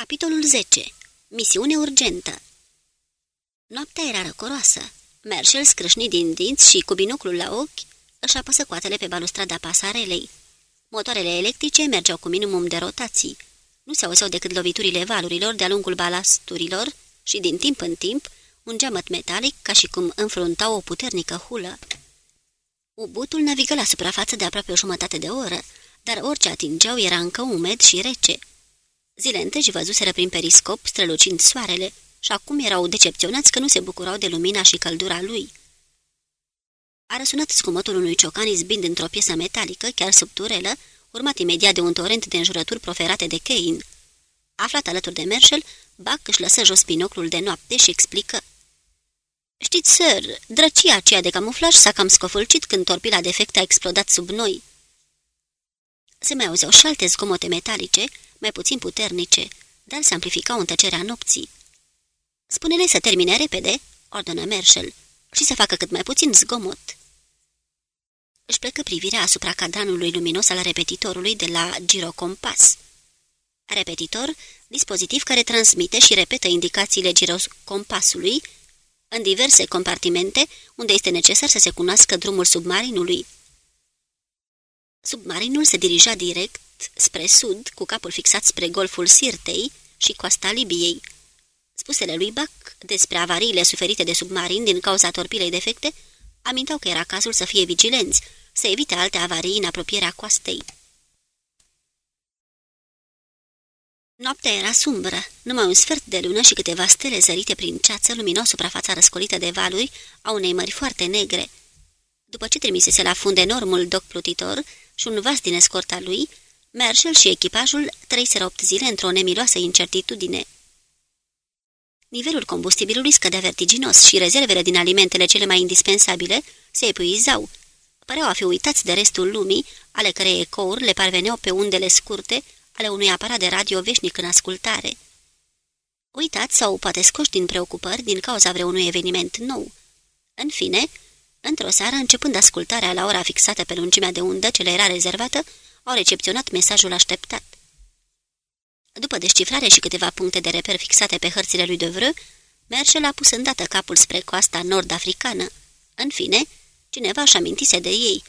Capitolul 10. Misiune urgentă Noaptea era răcoroasă. Merșel scrâșni din dinți și, cu binoclul la ochi, își apăsă coatele pe balustrada pasarelei. Motoarele electrice mergeau cu minimum de rotații. Nu se auzeau decât loviturile valurilor de-a lungul balasturilor și, din timp în timp, un geamăt metalic ca și cum înfrunta o puternică hulă. Ubutul navigă la suprafață de aproape o jumătate de oră, dar orice atingeau era încă umed și rece. Zile întregi văzuseră prin periscop strălucind soarele și acum erau decepționați că nu se bucurau de lumina și căldura lui. A răsunat scumotul unui ciocan izbind într-o piesă metalică, chiar sub turelă, urmat imediat de un torent de înjurături proferate de Kane. Aflat alături de Merșel, Buck își lăsă jos binoclul de noapte și explică. Știți, sir, drăcia aceea de camuflaj s-a cam scofâlcit când torpila defect a explodat sub noi." Se mai auzeau și alte zgomote metalice, mai puțin puternice, dar se amplificau în tăcerea nopții. Spune-le să termine repede, ordonă Merșel, și să facă cât mai puțin zgomot. Își plecă privirea asupra cadranului luminos al repetitorului de la girocompas. Repetitor, dispozitiv care transmite și repetă indicațiile girocompasului în diverse compartimente unde este necesar să se cunoască drumul submarinului. Submarinul se dirija direct spre sud, cu capul fixat spre golful Sirtei și coasta Libiei. Spusele lui Buck despre avariile suferite de submarin din cauza torpilei defecte amintau că era cazul să fie vigilenți, să evite alte avarii în apropierea coastei. Noaptea era sumbră, numai un sfert de lună și câteva stele zărite prin ceață luminau suprafața răscolită de valuri a unei mări foarte negre. După ce trimisese la fund enormul doc plutitor și un vas din escorta lui, Merșel și echipajul trăiseră opt zile într-o nemiloasă incertitudine. Nivelul combustibilului scădea vertiginos și rezervele din alimentele cele mai indispensabile se epuizau. Păreau a fi uitați de restul lumii, ale cărei ecouri le parveneau pe undele scurte ale unui aparat de radio veșnic în ascultare. Uitați sau poate scoși din preocupări din cauza vreunui eveniment nou. În fine, într-o seară, începând ascultarea la ora fixată pe lungimea de undă ce le era rezervată, au recepționat mesajul așteptat. După descifrare și câteva puncte de reper fixate pe hărțile lui Devreux, Merșel a pus îndată capul spre coasta nord-africană. În fine, cineva și amintise de ei.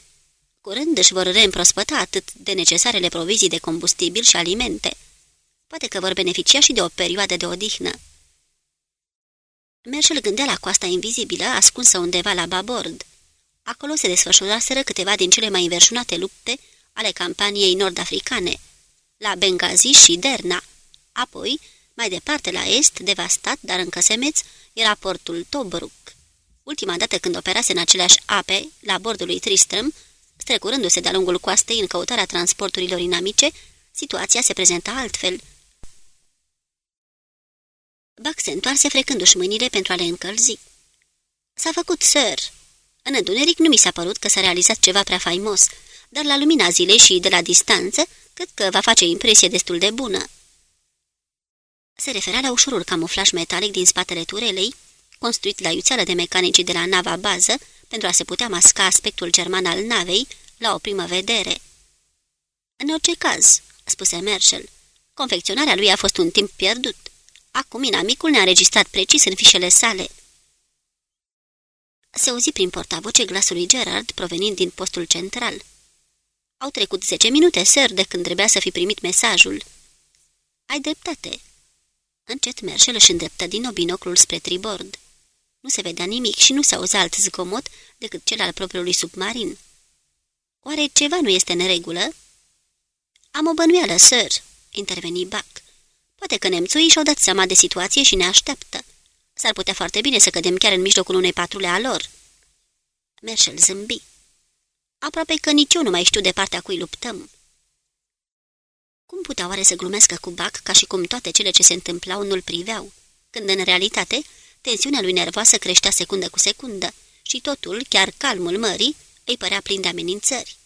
Curând își vor reîmprospăta atât de necesarele provizii de combustibil și alimente. Poate că vor beneficia și de o perioadă de odihnă. Merșel gândea la coasta invizibilă, ascunsă undeva la babord. Acolo se desfășuraseră câteva din cele mai înverșunate lupte ale campaniei nord-africane, la Benghazi și Derna. Apoi, mai departe la est, devastat, dar încă semeț, era portul Tobruk. Ultima dată când operase în aceleași ape, la bordul lui Tristram, strecurându-se de-a lungul coastei în căutarea transporturilor inamice, situația se prezenta altfel. Buck se întoarse frecându-și mâinile pentru a le încălzi. S-a făcut, sir. În întuneric nu mi s-a părut că s-a realizat ceva prea faimos, dar la lumina zilei și de la distanță, cred că va face impresie destul de bună. Se referea la ușurul camuflaj metalic din spatele turelei, construit la iuțeală de mecanici de la nava bază, pentru a se putea masca aspectul german al navei la o primă vedere. În orice caz, spuse Merschel, confecționarea lui a fost un timp pierdut. Acum inamicul ne-a înregistrat precis în fișele sale. Se auzi prin portavoce glasul lui Gerard provenind din postul central. Au trecut zece minute, sir, de când trebuia să fi primit mesajul. Ai dreptate. Încet Merșel își îndreptă din nou binoclul spre tribord. Nu se vedea nimic și nu se auzea alt zgomot decât cel al propriului submarin. Oare ceva nu este în regulă? Am o bănuială, sir, interveni Buck. Poate că nemțuii și-au dat seama de situație și ne așteaptă. S-ar putea foarte bine să cădem chiar în mijlocul unei patrule a lor. Merșel zâmbi. Aproape că nici eu nu mai știu de partea cui luptăm. Cum putea oare să glumească cu Bac ca și cum toate cele ce se întâmplau nu-l priveau, când în realitate tensiunea lui nervoasă creștea secundă cu secundă și totul, chiar calmul mării, îi părea plin de amenințări.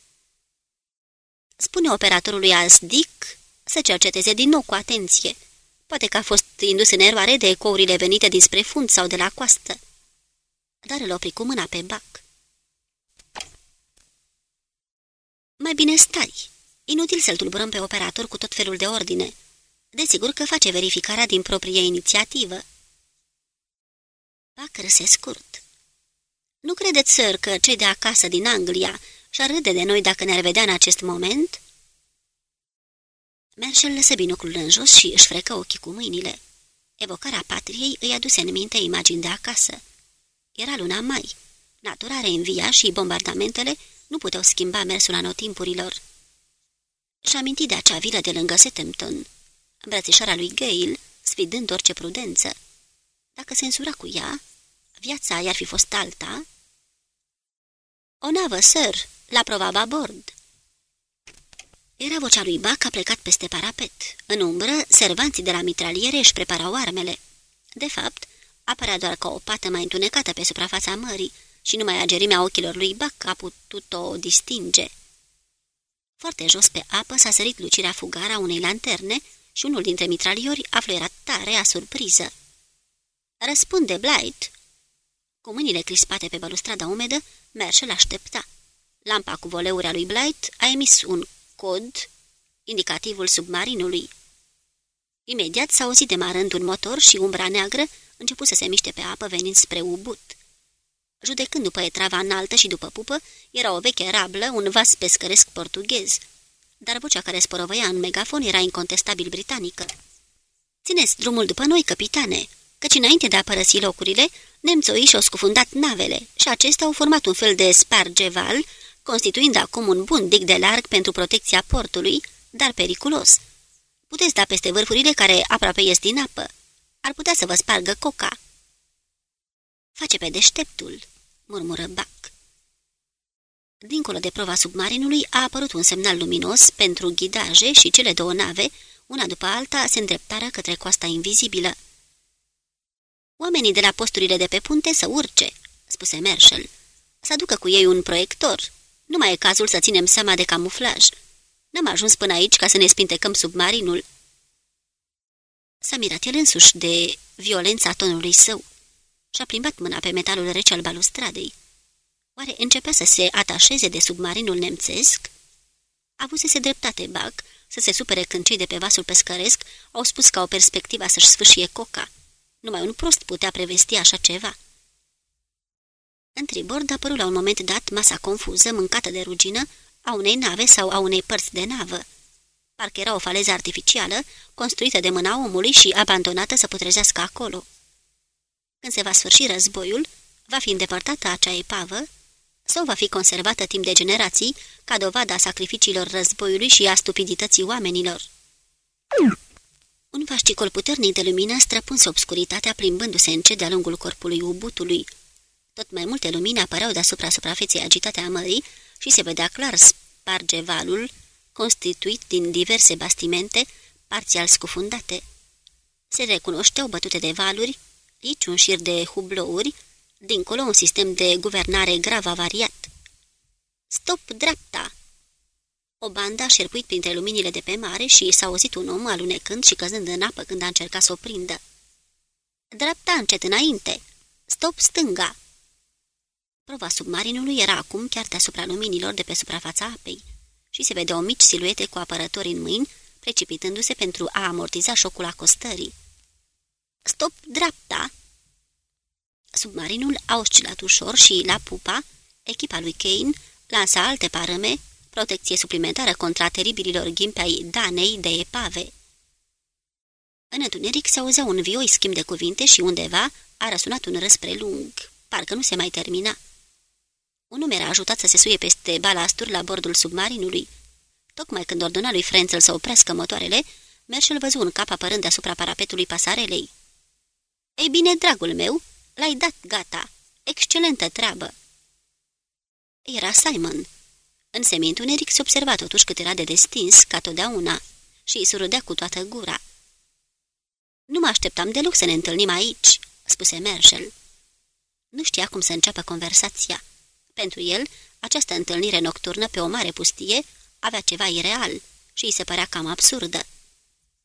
Spune operatorului Asdic să cerceteze din nou cu atenție. Poate că a fost indus în eroare de ecourile venite dinspre fund sau de la coastă. Dar îl opri cu mâna pe Bac. Mai bine stai. Inutil să-l tulburăm pe operator cu tot felul de ordine. Desigur că face verificarea din proprie inițiativă. Pac râse scurt. Nu credeți, sir, că cei de acasă din Anglia și-ar râde de noi dacă ne-ar vedea în acest moment?" Merșel lăsă binoclul în jos și își frecă ochii cu mâinile. Evocarea patriei îi aduse în minte imagini de acasă. Era luna mai. Natura reînvia și bombardamentele nu puteau schimba mersul anotimpurilor. Și aminti de acea vilă de lângă Setempton, îmbrățișarea lui Gale, sfidând orice prudență. Dacă se însura cu ea, viața i-ar fi fost alta. O navă, sir, la provaba bord. Era vocea lui Bac a plecat peste parapet. În umbră, servanții de la mitraliere își preparau armele. De fapt, apărea doar ca o pată mai întunecată pe suprafața mării și numai agerimea ochilor lui Bac a putut-o distinge. Foarte jos pe apă s-a sărit lucirea fugară a unei lanterne și unul dintre mitraliori a fluierat tare a surpriză. Răspunde, Blight!" Cu mâinile crispate pe balustrada umedă, Merșel aștepta. Lampa cu voleuri a lui Blight a emis un cod, indicativul submarinului. Imediat s-a auzit demarând un motor și umbra neagră început să se miște pe apă venind spre ubut. Judecând după etrava înaltă și după pupă, era o veche rablă, un vas pescăresc portughez. Dar vocea care sporovăia în megafon era incontestabil britanică. Țineți drumul după noi, capitane, căci înainte de a părăsi locurile, nemțoiși și-au scufundat navele și acestea au format un fel de spargeval constituind acum un bun dig de larg pentru protecția portului, dar periculos. Puteți da peste vârfurile care aproape ies din apă. Ar putea să vă spargă coca. Face pe deșteptul, murmură Bac. Dincolo de prova submarinului a apărut un semnal luminos pentru ghidaje și cele două nave, una după alta, se îndreptară către coasta invizibilă. Oamenii de la posturile de pe punte să urce, spuse Marshall. Să aducă cu ei un proiector, nu mai e cazul să ținem seama de camuflaj. N-am ajuns până aici ca să ne spintecăm submarinul. S-a mirat el însuși de violența tonului său și-a plimbat mâna pe metalul rece al balustradei. Oare începea să se atașeze de submarinul nemțesc? Avusese dreptate Bag să se supere când cei de pe vasul pescăresc au spus ca o perspectivă să-și sfâșie coca. Numai un prost putea prevesti așa ceva. În tribord apărut la un moment dat masa confuză, mâncată de rugină, a unei nave sau a unei părți de navă. Parcă era o faleză artificială, construită de mâna omului și abandonată să putrezească acolo. Când se va sfârși războiul, va fi îndepărtată acea epavă sau va fi conservată timp de generații ca dovada sacrificiilor războiului și a stupidității oamenilor. Un fascicol puternic de lumină străpuns obscuritatea plimbându-se încet de-a lungul corpului ubutului, tot mai multe lumini apăreau deasupra suprafeței agitate a mării și se vedea clar sparge valul, constituit din diverse bastimente, parțial scufundate. Se recunoșteau bătute de valuri, aici un șir de hublouri, dincolo un sistem de guvernare grav avariat. Stop dreapta! O bandă a șerpuit printre luminile de pe mare și s-a auzit un om alunecând și căzând în apă când a încercat să o prindă. Dreapta încet înainte! Stop stânga! Prova submarinului era acum chiar deasupra luminilor de pe suprafața apei și se vedeau mici siluete cu apărători în mâini, precipitându-se pentru a amortiza șocul acostării. Stop dreapta! Submarinul a oscilat ușor și, la pupa, echipa lui Kane lansa alte parăme, protecție suplimentară contra teribililor ghimpe ai Danei de epave. În întuneric se auzea un vioi schimb de cuvinte și undeva a răsunat un răspre lung, parcă nu se mai termina. Un numer a ajutat să se suie peste balasturi la bordul submarinului. Tocmai când ordona lui Frenzel să oprească motoarele, Merșel văzu un cap apărând deasupra parapetului pasarelei. Ei bine, dragul meu, l-ai dat gata. Excelentă treabă!" Era Simon. În semintuneric se observa totuși cât era de destins, ca totdeauna, și îi surâdea cu toată gura. Nu mă așteptam deloc să ne întâlnim aici," spuse Merșel. Nu știa cum să înceapă conversația. Pentru el, această întâlnire nocturnă pe o mare pustie avea ceva ireal și îi se părea cam absurdă.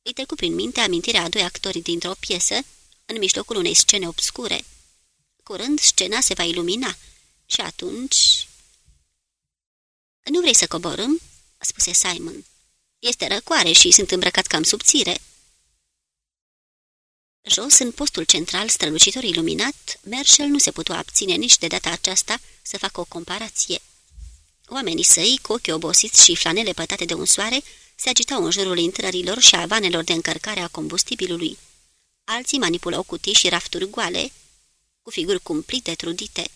Îi trecu prin minte amintirea a doi actori dintr-o piesă, în mijlocul unei scene obscure. Curând, scena se va ilumina și atunci... Nu vrei să coborâm?" spuse Simon. Este răcoare și sunt îmbrăcat cam subțire. Jos, în postul central strălucitor iluminat, Merșel nu se putea abține nici de data aceasta să facă o comparație. Oamenii săi, cu ochii obosiți și flanele pătate de un soare, se agitau în jurul intrărilor și a vanelor de încărcare a combustibilului. Alții manipulau cutii și rafturi goale, cu figuri cumplite, trudite.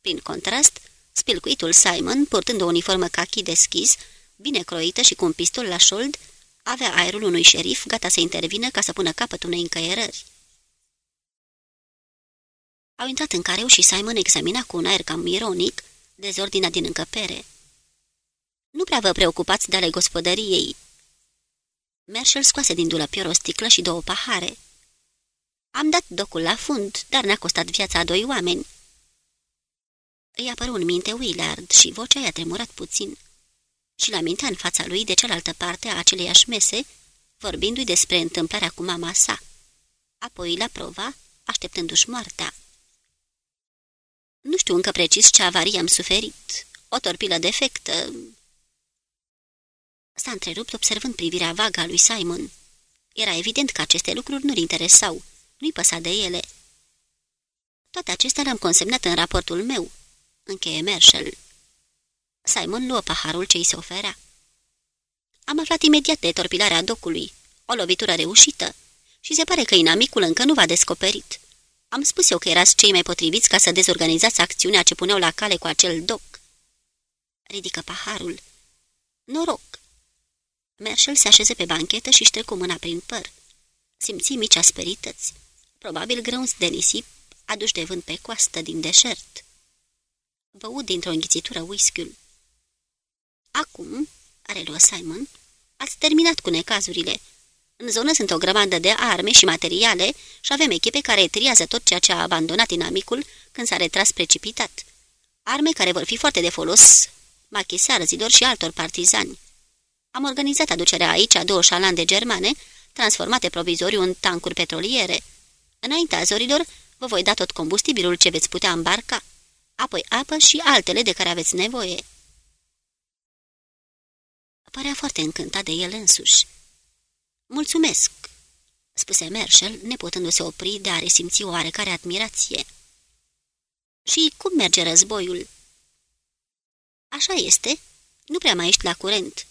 Prin contrast, spilcuitul Simon, purtând o uniformă cachi deschis, bine croită și cu un pistol la șold, avea aerul unui șerif gata să intervină ca să pună capăt unei încăierări. Au intrat în careu și Simon examina cu un aer cam ironic dezordinea din încăpere. Nu prea vă preocupați de ale gospodăriei." Merșel scoase din dulăpior o sticlă și două pahare. Am dat docul la fund, dar ne-a costat viața a doi oameni." Îi apăru în minte Willard și vocea i-a tremurat puțin. Și la mintea în fața lui de cealaltă parte a aceleiași mese, vorbindu-i despre întâmplarea cu mama sa. Apoi la prova, așteptându-și moartea. Nu știu încă precis ce avarie am suferit. O torpilă defectă. S-a întrerupt observând privirea vagă a lui Simon. Era evident că aceste lucruri nu-l interesau, nu-i păsa de ele. Toate acestea le-am consemnat în raportul meu, încheie Marshall. Simon luă paharul ce îi se oferea. Am aflat imediat de torpilarea docului, o lovitură reușită, și se pare că inamicul încă nu v-a descoperit. Am spus eu că erați cei mai potriviți ca să dezorganizați acțiunea ce puneau la cale cu acel doc. Ridică paharul. Noroc! Merșel se așeze pe banchetă și ștrecu mâna prin păr. Simți mici asperități, probabil grăunți de nisip, aduși de vânt pe coastă din deșert. Văud dintr-o înghițitură whisky-ul. Acum, are luă Simon, ați terminat cu necazurile în zonă sunt o grămadă de arme și materiale și avem echipe care triază tot ceea ce a abandonat inamicul când s-a retras precipitat. Arme care vor fi foarte de folos machisearzilor și altor partizani. Am organizat aducerea aici a două șalande germane, transformate provizoriu în tancuri petroliere. Înaintea zorilor, vă voi da tot combustibilul ce veți putea îmbarca, apoi apă și altele de care aveți nevoie. Părea foarte încântat de el însuși. Mulțumesc!" spuse Marshall, neputându-se opri de a resimți o oarecare admirație. Și cum merge războiul?" Așa este. Nu prea mai ești la curent.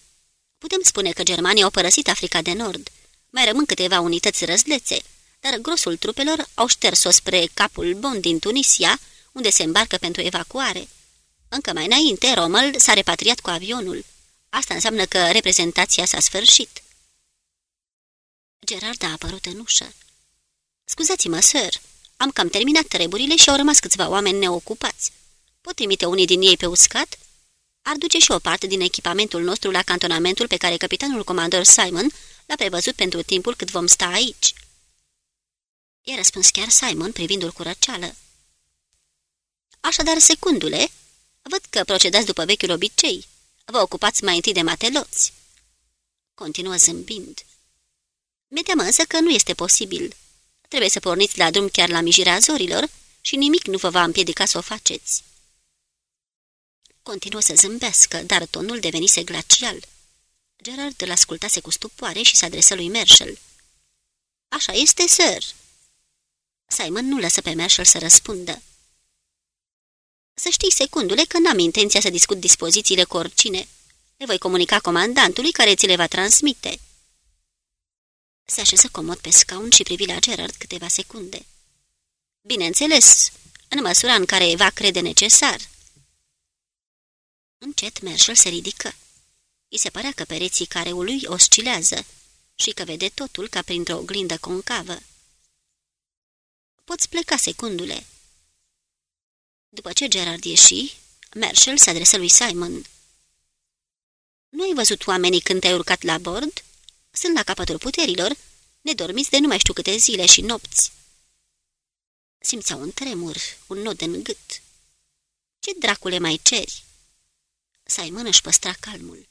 Putem spune că germanii au părăsit Africa de Nord. Mai rămân câteva unități răzlețe, dar grosul trupelor au șters-o spre capul Bond din Tunisia, unde se îmbarcă pentru evacuare. Încă mai înainte, Rommel s-a repatriat cu avionul. Asta înseamnă că reprezentația s-a sfârșit. Gerard a apărut în ușă. Scuzați-mă, sir, am cam terminat treburile și au rămas câțiva oameni neocupați. Pot trimite unii din ei pe uscat? Ar duce și o parte din echipamentul nostru la cantonamentul pe care capitanul comandor Simon l-a prevăzut pentru timpul cât vom sta aici. I-a răspuns chiar Simon privindu-l cu răceală. Așadar, secundule, văd că procedați după vechiul obicei. Vă ocupați mai întâi de mateloți. Continuă zâmbind. Mi-e teamă însă că nu este posibil. Trebuie să porniți la drum chiar la mijirea zorilor și nimic nu vă va împiedica să o faceți. Continuă să zâmbească, dar tonul devenise glacial. Gerard îl ascultase cu stupoare și se adresă lui Marshall. Așa este, sir." Simon nu lăsă pe Marshall să răspundă. Să știi, secundule, că n-am intenția să discut dispozițiile cu oricine. Le voi comunica comandantului care ți le va transmite." Se așeză comod pe scaun și privi la Gerard câteva secunde. Bineînțeles, în măsura în care va crede necesar. Încet Marshall se ridică. I se părea că pereții careului oscilează și că vede totul ca printr-o oglindă concavă. Poți pleca secundule. După ce Gerard ieși, Marshall se adresă lui Simon. Nu ai văzut oamenii când te-ai urcat la bord?" Sunt la capătul puterilor, nedormiți de nu mai știu câte zile și nopți. Simțea un tremur, un nod în gât. Ce dracule mai ceri? Simon își păstra calmul.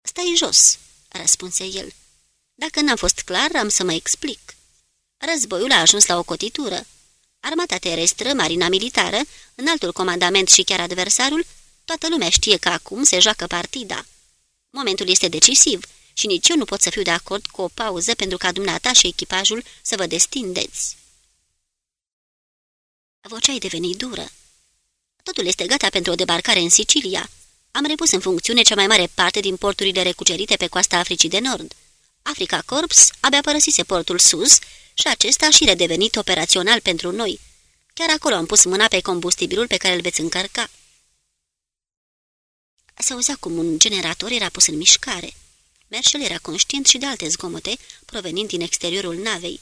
Stai jos, răspunse el. Dacă n-am fost clar, am să mă explic. Războiul a ajuns la o cotitură. Armata terestră, marina militară, înaltul comandament și chiar adversarul, toată lumea știe că acum se joacă partida. Momentul este decisiv și nici eu nu pot să fiu de acord cu o pauză pentru ca dumneata și echipajul să vă destindeți. Vocea ai devenit dură. Totul este gata pentru o debarcare în Sicilia. Am repus în funcțiune cea mai mare parte din porturile recucerite pe coasta Africii de Nord. Africa Corps abia părăsise portul sus și acesta a și redevenit operațional pentru noi. Chiar acolo am pus mâna pe combustibilul pe care îl veți încărca. Se auzea cum un generator era pus în mișcare. Merșel era conștient și de alte zgomote provenind din exteriorul navei.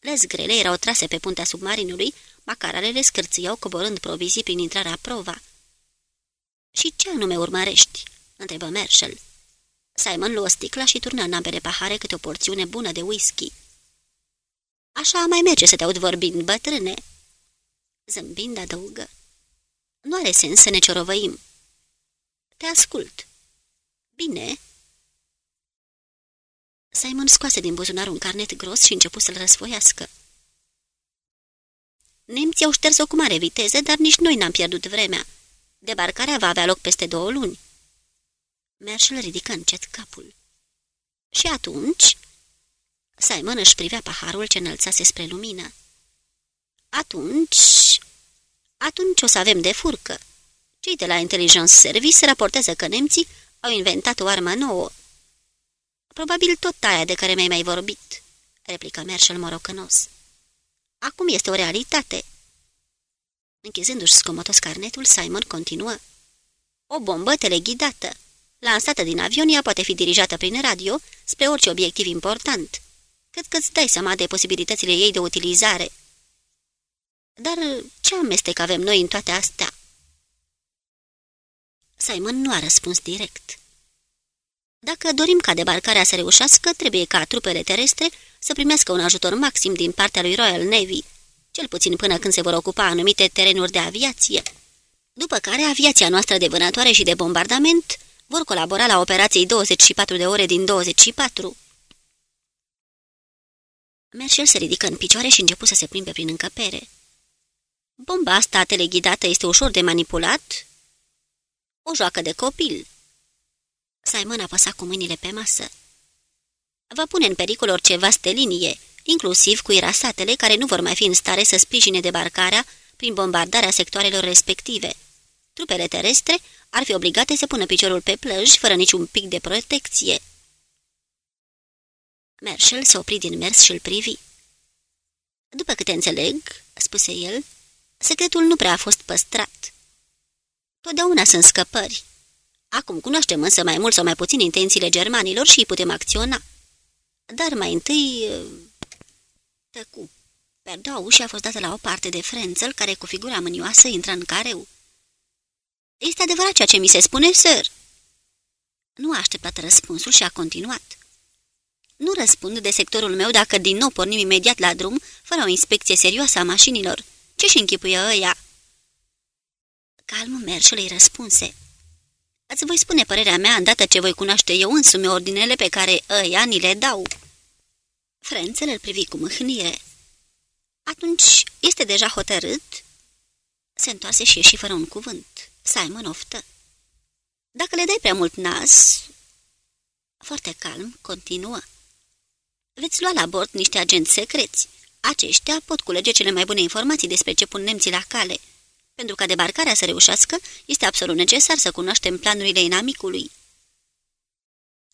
Lez grele erau trase pe puntea submarinului, macaralele scârțâiau coborând provizii prin intrarea prova. Și ce anume urmărești?" întrebă Merșel. Simon luă sticla și turnă în ambele pahare câte o porțiune bună de whisky. Așa mai merge să te aud vorbind, bătrâne." Zâmbind adăugă. Nu are sens să ne ciorovăim." Te ascult." Bine." Simon scoase din buzunar un carnet gros și începu să-l răsfoiască. Nemții au șters-o cu mare viteză, dar nici noi n-am pierdut vremea. Debarcarea va avea loc peste două luni. Merșel ridică încet capul. Și atunci... Simon își privea paharul ce înălțase spre lumină. Atunci... Atunci o să avem de furcă. Cei de la Intelligence Service raportează că nemții au inventat o armă nouă. Probabil tot aia de care mi-ai mai vorbit, replică Merșel morocănos. Acum este o realitate. Închizându-și scomotos carnetul, Simon continuă. O bombă teleghidată, lansată din avion, ea poate fi dirijată prin radio spre orice obiectiv important. Cred că îți dai seama de posibilitățile ei de utilizare. Dar ce amestec avem noi în toate astea? Simon nu a răspuns direct. Dacă dorim ca debarcarea să reușească, trebuie ca trupele terestre să primească un ajutor maxim din partea lui Royal Navy, cel puțin până când se vor ocupa anumite terenuri de aviație. După care aviația noastră de vânătoare și de bombardament vor colabora la operații 24 de ore din 24. Merșel se ridică în picioare și începu să se plimbe prin încăpere. Bomba asta teleghidată este ușor de manipulat? O joacă de copil. Simon apăsa cu mâinile pe masă. Va pune în pericol orice vaste linie, inclusiv cu irasatele care nu vor mai fi în stare să sprijine debarcarea prin bombardarea sectoarelor respective. Trupele terestre ar fi obligate să pună piciorul pe plăj fără niciun pic de protecție. Marshall se opri din mers și îl privi. După câte înțeleg, spuse el, secretul nu prea a fost păstrat. Totdeauna sunt scăpări. Acum cunoaștem însă mai mult sau mai puțin intențiile germanilor și putem acționa. Dar mai întâi... Tăcu. Perdoa ușa a fost dată la o parte de Frenzel, care cu figura mânioasă intră în careu. Este adevărat ceea ce mi se spune, sir?" Nu a așteptat răspunsul și a continuat. Nu răspund de sectorul meu dacă din nou pornim imediat la drum, fără o inspecție serioasă a mașinilor. Ce-și închipuie ăia?" Calmul Merșel îi răspunse. Îți voi spune părerea mea îndată ce voi cunoaște eu însumi ordinele pe care ăia ni le dau." Frențel îl privi cu mâhnire. Atunci este deja hotărât?" Se întoarse și ieși fără un cuvânt. Simon oftă. Dacă le dai prea mult nas... Foarte calm, continuă. Veți lua la bord niște agenți secreți. Aceștia pot culege cele mai bune informații despre ce pun nemții la cale. Pentru ca debarcarea să reușească, este absolut necesar să cunoaștem planurile inamicului.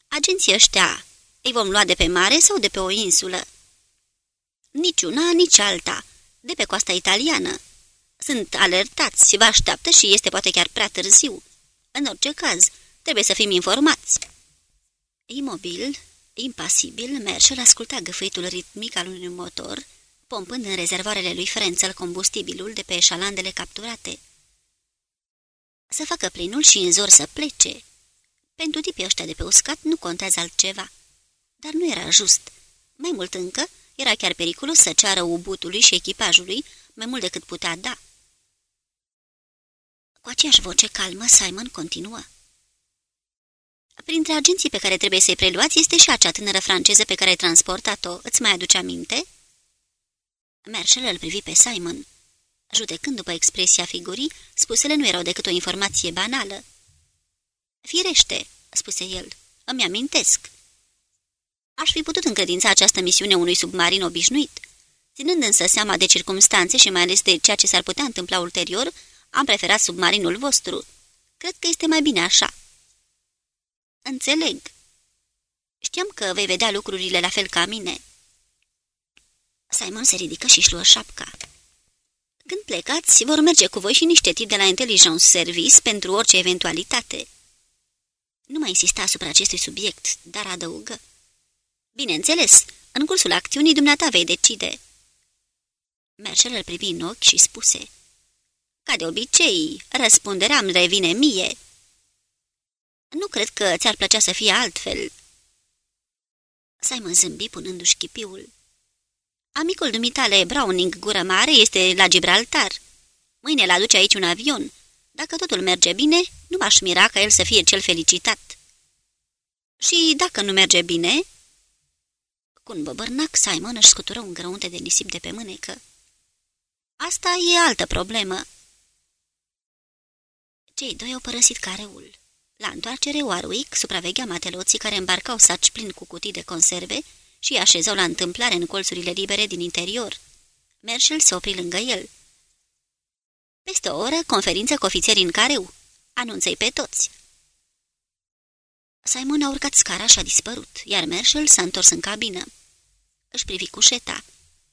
Agenții ăștia îi vom lua de pe mare sau de pe o insulă? Niciuna, nici alta. De pe coasta italiană. Sunt alertați, vă așteaptă și este poate chiar prea târziu. În orice caz, trebuie să fim informați. Imobil, impasibil, Merșel asculta găfăitul ritmic al unui motor, pompând în rezervoarele lui Frențel combustibilul de pe eșalandele capturate. Să facă plinul și în zor să plece. Pentru tipii ăștia de pe uscat nu contează altceva. Dar nu era just. Mai mult încă, era chiar periculos să ceară ubutului și echipajului mai mult decât putea da. Cu aceeași voce calmă, Simon continuă. Printre agenții pe care trebuie să-i preluați este și acea tânără franceză pe care ai transportat-o. Îți mai aduce aminte?" Merșel îl privi pe Simon. Judecând după expresia figurii, spusele nu erau decât o informație banală. Firește," spuse el, îmi amintesc. Aș fi putut încredința această misiune unui submarin obișnuit. Ținând însă seama de circumstanțe și mai ales de ceea ce s-ar putea întâmpla ulterior, am preferat submarinul vostru. Cred că este mai bine așa." Înțeleg. Știam că vei vedea lucrurile la fel ca mine." Simon se ridică și-și luă șapca. Când plecați, vor merge cu voi și niște tipi de la Intelligence Service pentru orice eventualitate." Nu mai insista asupra acestui subiect, dar adăugă. Bineînțeles, în cursul acțiunii dumneata vei decide." Merșel îl privi în ochi și spuse. Ca de obicei, răspunderea îmi revine mie." Nu cred că ți-ar plăcea să fie altfel." Simon zâmbi punându-și chipiul. Amicul dumitale Browning Gură Mare este la Gibraltar. Mâine l aduce aici un avion. Dacă totul merge bine, nu m-aș mira ca el să fie cel felicitat." Și dacă nu merge bine?" Cu un băbărnac, Simon își scutură un grăunte de nisip de pe mânecă. Asta e altă problemă." Cei doi au părăsit careul. La întoarcere, Warwick supraveghea mateloții care îmbarcau saci plini cu cutii de conserve și așezau la întâmplare în colțurile libere din interior. Merșel se opri lângă el. Peste o oră, conferință cu ofițerii în careu. Anunță-i pe toți. Simon a urcat scara și a dispărut, iar Merșel s-a întors în cabină. Își privi cușeta.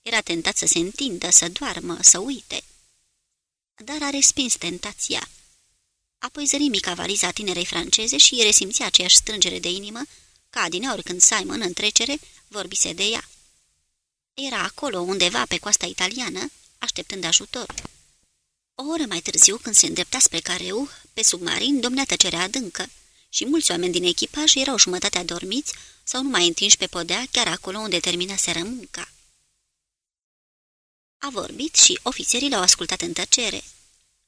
Era tentat să se întindă, să doarmă, să uite. Dar a respins tentația. Apoi zări mica valiza tinerei franceze și resimțea aceeași strângere de inimă ca adineori când Simon, în trecere, vorbise de ea. Era acolo, undeva pe coasta italiană, așteptând ajutor. O oră mai târziu, când se îndrepta spre careu, pe submarin domnea tăcerea adâncă și mulți oameni din echipaj erau jumătate adormiți sau numai întinși pe podea, chiar acolo unde terminaseră munca. A vorbit și ofițerii l-au ascultat în tăcere.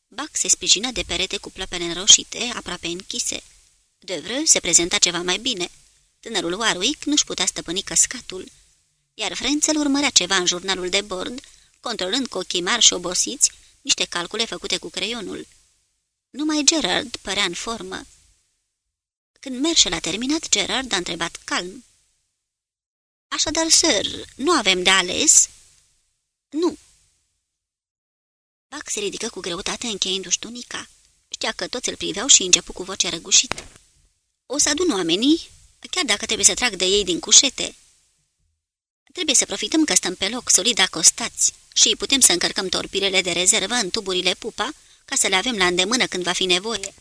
Bac se sprijină de perete cu plăpene înroșite, aproape închise. De vreo se prezenta ceva mai bine. Tânărul Warwick nu-și putea stăpâni căscatul, iar Frențel urmărea ceva în jurnalul de bord, controlând cu ochii mari și obosiți niște calcule făcute cu creionul. Numai Gerard părea în formă. Când Merșel a terminat, Gerard a întrebat calm. Așadar, sir, nu avem de ales?" Nu." Bac se ridică cu greutate încheindu-și tunica. Știa că toți îl priveau și începu cu voce răgușită. O să adun oamenii, chiar dacă trebuie să trag de ei din cușete. Trebuie să profităm că stăm pe loc, solid acostați, și putem să încărcăm torpilele de rezervă în tuburile pupa, ca să le avem la îndemână când va fi nevoie.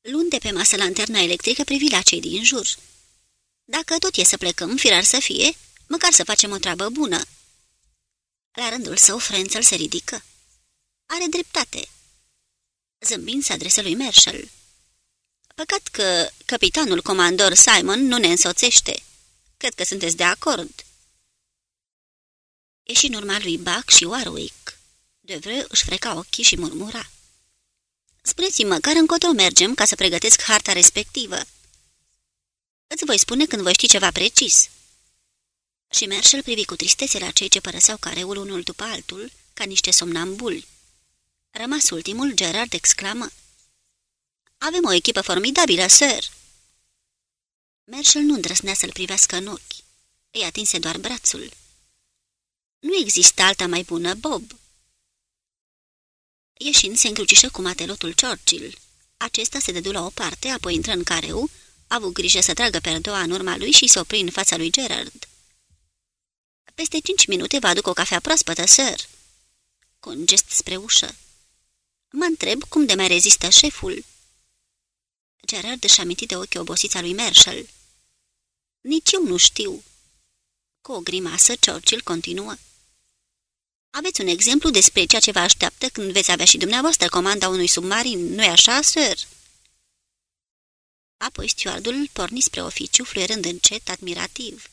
Luând de pe masă lanterna electrică, privi la cei din jur. Dacă tot e să plecăm, firar să fie, măcar să facem o treabă bună. La rândul său, Frențel se ridică. Are dreptate. Zâmbind se adresă lui Marshall. Păcat că capitanul comandor Simon nu ne însoțește. Cred că sunteți de acord. E și în urma lui Buck și Warwick. Devre își freca ochii și murmura. Spuneți-mi măcar încotro mergem ca să pregătesc harta respectivă. Îți voi spune când voi ști ceva precis. Și Marshall privi cu tristețe la cei ce părăseau careul unul după altul, ca niște somnambuli. Rămas ultimul, Gerard exclamă. Avem o echipă formidabilă, sir!" Marshall nu îndrăsnea să-l privească în ochi. Îi atinse doar brațul. Nu există alta mai bună, Bob." Ieșind, se încrucișă cu matelotul Churchill. Acesta se dădu la o parte, apoi intră în careu, a avut grijă să tragă perdoa în urma lui și să opri în fața lui Gerard. Peste cinci minute vă aduc o cafea proaspătă, sir." Cu un gest spre ușă. Mă întreb cum de mai rezistă șeful." Gerard își aminti de ochii obosița lui Marshall. Nici eu nu știu." Cu o grimasă, Churchill continuă. Aveți un exemplu despre ceea ce vă așteaptă când veți avea și dumneavoastră comanda unui submarin, nu-i așa, sir?" Apoi stewardul porni spre oficiu, fluierând încet, admirativ.